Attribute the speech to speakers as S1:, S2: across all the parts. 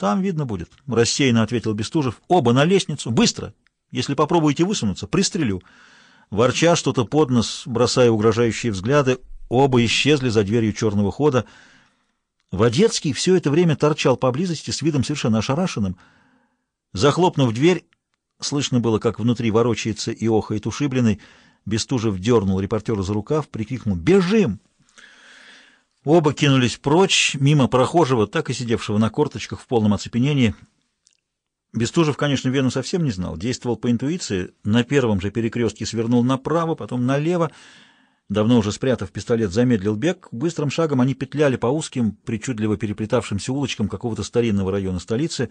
S1: Там видно будет, — рассеянно ответил Бестужев. Оба на лестницу. Быстро! Если попробуете высунуться, пристрелю. Ворча что-то под нос, бросая угрожающие взгляды, оба исчезли за дверью черного хода. Водецкий все это время торчал поблизости с видом совершенно ошарашенным. Захлопнув дверь, слышно было, как внутри ворочается и охает ушибленный. Бестужев дернул репортера за рукав, прикрикнул «Бежим!». Оба кинулись прочь, мимо прохожего, так и сидевшего на корточках в полном оцепенении. Бестужев, конечно, Вену совсем не знал, действовал по интуиции, на первом же перекрестке свернул направо, потом налево, давно уже спрятав пистолет, замедлил бег, быстрым шагом они петляли по узким, причудливо переплетавшимся улочкам какого-то старинного района столицы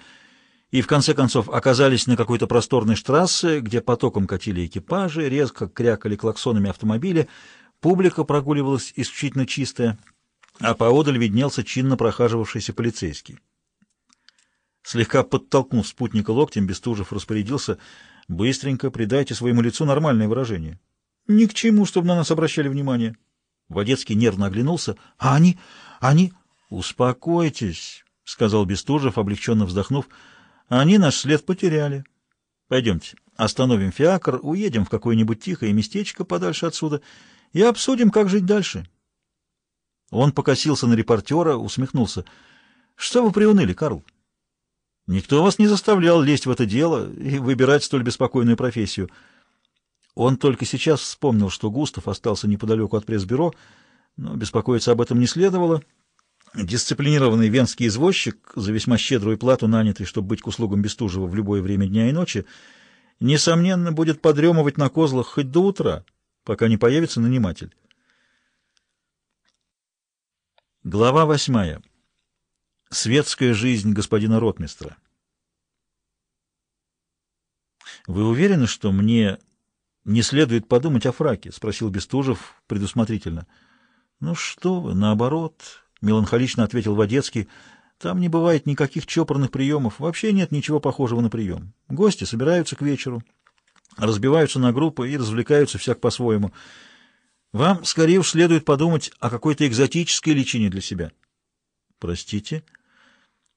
S1: и, в конце концов, оказались на какой-то просторной штрассе, где потоком катили экипажи, резко крякали клаксонами автомобили, публика прогуливалась исключительно чистая, а поодаль виднелся чинно прохаживавшийся полицейский. Слегка подтолкнув спутника локтем, Бестужев распорядился «Быстренько придайте своему лицу нормальное выражение». «Ни к чему, чтобы на нас обращали внимание». Водецкий нервно оглянулся. «А они? Они?» «Успокойтесь», — сказал Бестужев, облегченно вздохнув. «Они наш след потеряли. Пойдемте, остановим фиакр, уедем в какое-нибудь тихое местечко подальше отсюда и обсудим, как жить дальше». Он покосился на репортера, усмехнулся. «Что вы приуныли, Карл? Никто вас не заставлял лезть в это дело и выбирать столь беспокойную профессию». Он только сейчас вспомнил, что Густав остался неподалеку от пресс-бюро, но беспокоиться об этом не следовало. Дисциплинированный венский извозчик, за весьма щедрую плату нанятый, чтобы быть к услугам Бестужева в любое время дня и ночи, несомненно, будет подремывать на козлах хоть до утра, пока не появится наниматель. Глава восьмая. Светская жизнь господина ротмистра. «Вы уверены, что мне не следует подумать о фраке?» — спросил Бестужев предусмотрительно. «Ну что вы, наоборот», — меланхолично ответил Водецкий. «Там не бывает никаких чопорных приемов. Вообще нет ничего похожего на прием. Гости собираются к вечеру, разбиваются на группы и развлекаются всяк по-своему». Вам скорее уж следует подумать о какой-то экзотической личине для себя. Простите?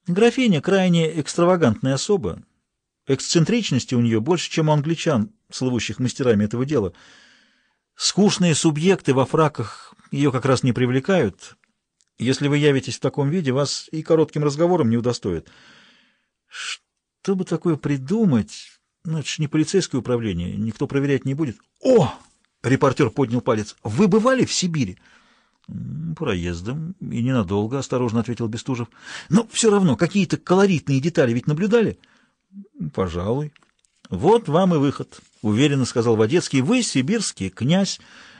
S1: Графиня крайне экстравагантная особа. Эксцентричности у нее больше, чем у англичан, слывущих мастерами этого дела. Скучные субъекты во фраках ее как раз не привлекают. Если вы явитесь в таком виде, вас и коротким разговором не удостоит. Что бы такое придумать? Ну, это же не полицейское управление, никто проверять не будет. О! Репортер поднял палец. «Вы бывали в Сибири?» «Проездом и ненадолго», — осторожно ответил Бестужев. «Но все равно какие-то колоритные детали ведь наблюдали?» «Пожалуй». «Вот вам и выход», — уверенно сказал Водецкий. «Вы сибирский князь,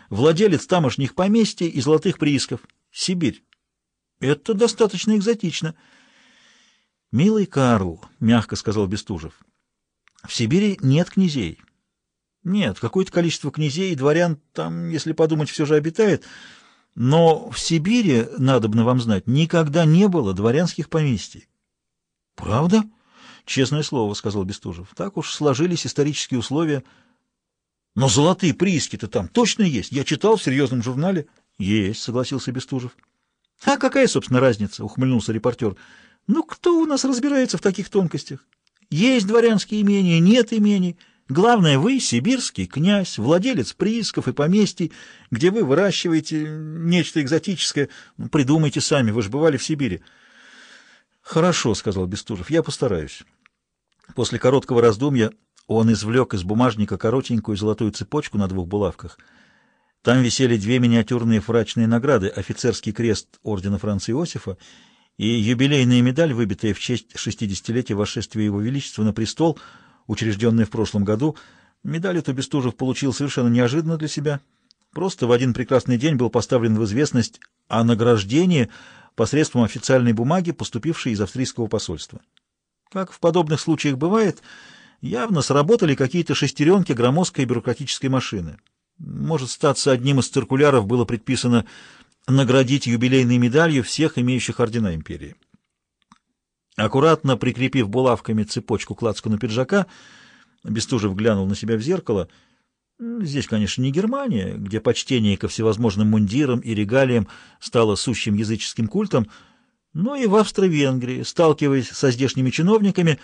S1: владелец тамошних поместий и золотых приисков. Сибирь. Это достаточно экзотично». «Милый Карл», — мягко сказал Бестужев, — «в Сибири нет князей». Нет, какое-то количество князей и дворян там, если подумать, все же обитает. Но в Сибири, надобно вам знать, никогда не было дворянских поместий. — Правда? — Честное слово, — сказал Бестужев. — Так уж сложились исторические условия. — Но золотые прииски-то там точно есть. Я читал в серьезном журнале. — Есть, — согласился Бестужев. — А какая, собственно, разница? — ухмыльнулся репортер. — Ну, кто у нас разбирается в таких тонкостях? Есть дворянские имения, нет имений. Главное, вы сибирский князь, владелец приисков и поместий, где вы выращиваете нечто экзотическое. Ну, придумайте сами, вы же бывали в Сибири. Хорошо, — сказал Бестужев, — я постараюсь. После короткого раздумья он извлек из бумажника коротенькую золотую цепочку на двух булавках. Там висели две миниатюрные фрачные награды — офицерский крест ордена Франца Иосифа и юбилейная медаль, выбитая в честь шестидесятилетия восшествия Его Величества на престол — учрежденная в прошлом году. Медаль эту Бестужев получил совершенно неожиданно для себя. Просто в один прекрасный день был поставлен в известность о награждении посредством официальной бумаги, поступившей из австрийского посольства. Как в подобных случаях бывает, явно сработали какие-то шестеренки громоздкой бюрократической машины. Может статься, одним из циркуляров было предписано наградить юбилейной медалью всех имеющих ордена империи. Аккуратно прикрепив булавками цепочку к лацкану пиджака, Бестужев глянул на себя в зеркало. Здесь, конечно, не Германия, где почтение ко всевозможным мундирам и регалиям стало сущим языческим культом, но и в Австро-Венгрии, сталкиваясь со здешними чиновниками,